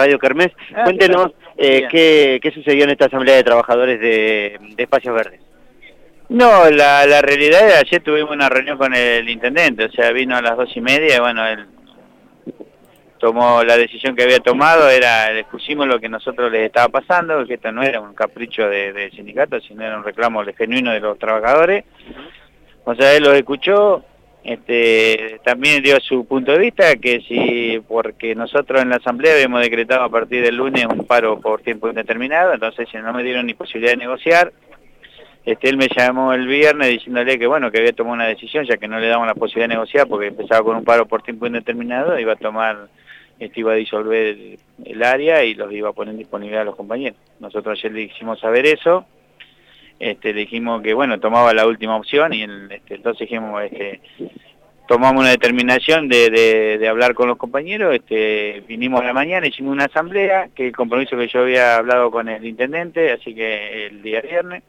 Radio Kermés. Ah, Cuéntenos eh, qué, qué sucedió en esta asamblea de trabajadores de, de Espacios Verdes. No, la, la realidad es que ayer tuvimos una reunión con el intendente, o sea, vino a las dos y media y bueno, él tomó la decisión que había tomado, era, le expusimos lo que nosotros les estaba pasando, que esto no era un capricho del de sindicato, sino era un reclamo genuino de los trabajadores. O sea, él lo escuchó, este, también dio su punto de vista, que si, porque nosotros en la asamblea habíamos decretado a partir del lunes un paro por tiempo indeterminado, entonces no me dieron ni posibilidad de negociar, este, él me llamó el viernes diciéndole que bueno, que había tomado una decisión, ya que no le daban la posibilidad de negociar, porque empezaba con un paro por tiempo indeterminado, iba a tomar, este, iba a disolver el, el área y los iba a poner disponibilidad a los compañeros. Nosotros ayer le hicimos saber eso, este, dijimos que bueno, tomaba la última opción y el, este, entonces dijimos, este, tomamos una determinación de, hablar con los compañeros, este, vinimos a la mañana, hicimos una asamblea, que el compromiso que yo había hablado con el intendente, así que el día viernes,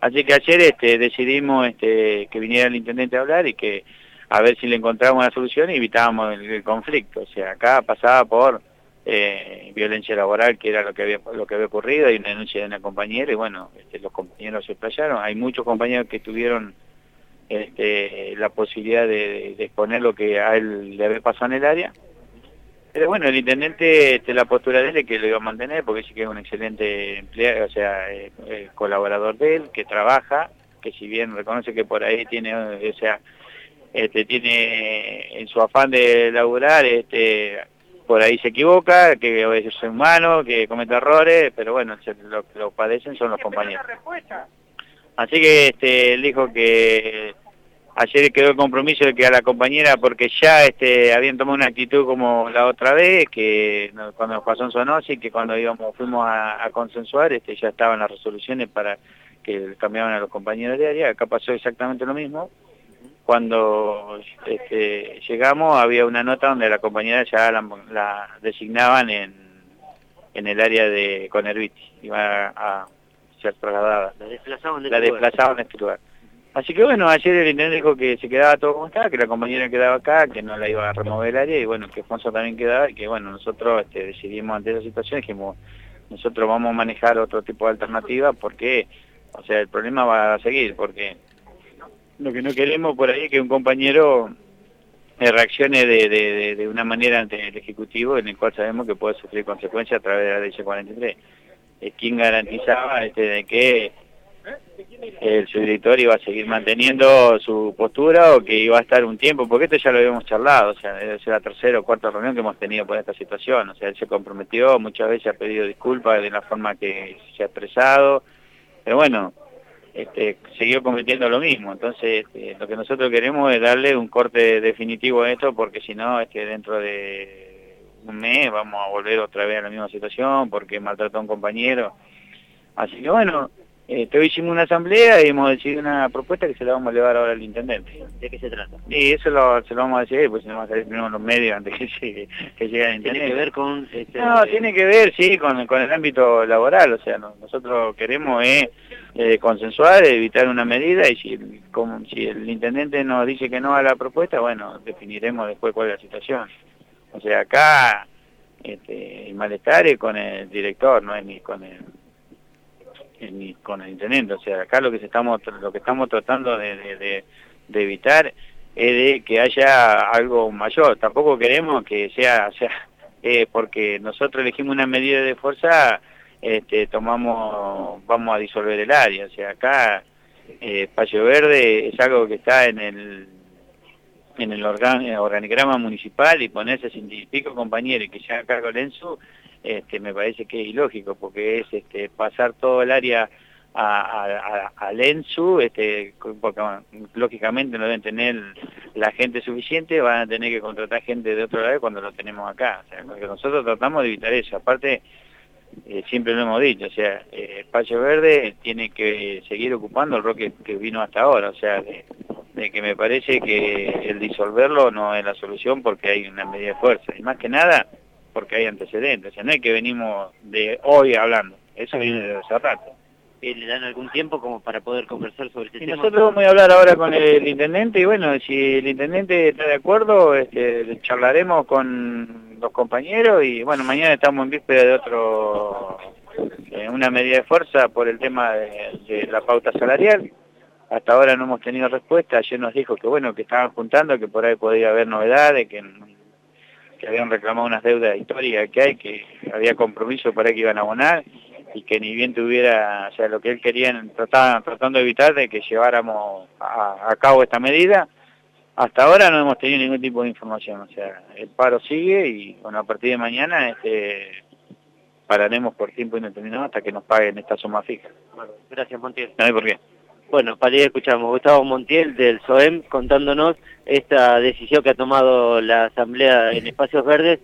así que ayer este, decidimos este, que viniera el intendente a hablar y que a ver si le encontrábamos una solución y evitábamos el conflicto, o sea, acá pasaba por eh, violencia laboral, que era lo que había lo que había ocurrido, hay una denuncia de una compañera y bueno, este, los compañeros se explayaron, hay muchos compañeros que tuvieron este, la posibilidad de, exponer lo que a él le había pasado en el área, pero bueno, el intendente, este, la postura de él es que lo iba a mantener, porque sí que es un excelente empleado, o sea, eh, eh, colaborador de él, que trabaja, que si bien reconoce que por ahí tiene, o sea, tiene en su afán de laburar, este, por ahí se equivoca, que es humano, que comete errores, pero bueno, lo que lo padecen son los compañeros. Así que este, él dijo que ayer quedó el compromiso de que a la compañera, porque ya este, habían tomado una actitud como la otra vez, que cuando nos pasó en Sonosi, que cuando íbamos, fuimos a, a, consensuar, este, ya estaban las resoluciones para que cambiaban a los compañeros de área, acá pasó exactamente lo mismo, cuando este, llegamos había una nota donde la compañera ya la, la designaban en, en, el área de Conerviti, iba a, a ser trasladada. La desplazaban de la este desplazaban este lugar. Así que bueno, ayer el intendente dijo que se quedaba todo como estaba, que la compañera quedaba acá, que no la iba a remover el área y bueno, que Fonso también quedaba y que bueno, nosotros este, decidimos ante esa situación, dijimos, nosotros vamos a manejar otro tipo de alternativa porque, o sea, el problema va a seguir, porque lo que no queremos por ahí es que un compañero eh, reaccione de, una manera ante el Ejecutivo en el cual sabemos que puede sufrir consecuencias a través de la ley 43. Es quien garantizaba este, de que el subdirector iba a seguir manteniendo su postura o que iba a estar un tiempo, porque esto ya lo habíamos charlado, o sea, ser la tercera o cuarta reunión que hemos tenido por esta situación, o sea, él se comprometió, muchas veces ha pedido disculpas de la forma que se ha expresado, pero bueno, este, siguió cometiendo lo mismo. Entonces, este, lo que nosotros queremos es darle un corte definitivo a esto, porque si no, este, dentro de un mes vamos a volver otra vez a la misma situación, porque maltrató a un compañero. Así que bueno, este, hoy hicimos una asamblea y hemos decidido una propuesta que se la vamos a llevar ahora al intendente. ¿De qué se trata? Y eso lo, se lo vamos a decir, pues si no va a salir primero los medios antes que llegue, que llegue al intendente. ¿Tiene que ver con...? Este, no, tiene que ver, sí, con, con el ámbito laboral, o sea, no, nosotros queremos... Eh, eh, consensuar, evitar una medida y si, como, si el intendente nos dice que no a la propuesta, bueno, definiremos después cuál es la situación. O sea, acá este, el malestar es con el director, no es ni con el, ni con el intendente. O sea, acá lo que estamos lo que estamos tratando de, evitar es de que haya algo mayor. Tampoco queremos que sea, sea eh, porque nosotros elegimos una medida de fuerza este, tomamos, vamos a disolver el área, o sea, acá eh, Verde es algo que está en el en el organigrama municipal y ponerse sin y pico compañeros que ya a cargo el este, me parece que es ilógico, porque es este, pasar todo el área al ENSU, este, porque lógicamente no deben tener la gente suficiente, van a tener que contratar gente de otro lado cuando lo tenemos acá. O sea, nosotros tratamos de evitar eso. Aparte, eh, siempre lo hemos dicho, o sea, eh, Espacio Verde tiene que seguir ocupando el rol que, que vino hasta ahora, o sea, de, de, que me parece que el disolverlo no es la solución porque hay una medida de fuerza, y más que nada porque hay antecedentes, o sea, no es que venimos de hoy hablando, eso viene de hace rato. ¿Y ¿Le dan algún tiempo como para poder conversar sobre este y tema? Nosotros vamos a hablar ahora con el intendente y bueno, si el intendente está de acuerdo, este, charlaremos con los compañeros y bueno, mañana estamos en víspera de otro, eh, una medida de fuerza por el tema de, la pauta salarial. Hasta ahora no hemos tenido respuesta, ayer nos dijo que bueno, que estaban juntando, que por ahí podría haber novedades, que, que habían reclamado unas deudas históricas que hay, que había compromiso para que iban a abonar y que ni bien tuviera, o sea, lo que él quería, tratando de evitar de que lleváramos a, cabo esta medida. Hasta ahora no hemos tenido ningún tipo de información, o sea, el paro sigue y bueno, a partir de mañana este, pararemos por tiempo indeterminado hasta que nos paguen esta suma fija. Bueno, gracias Montiel. No hay por qué. Bueno, para ir escuchamos. Gustavo Montiel del SOEM contándonos esta decisión que ha tomado la Asamblea en Espacios Verdes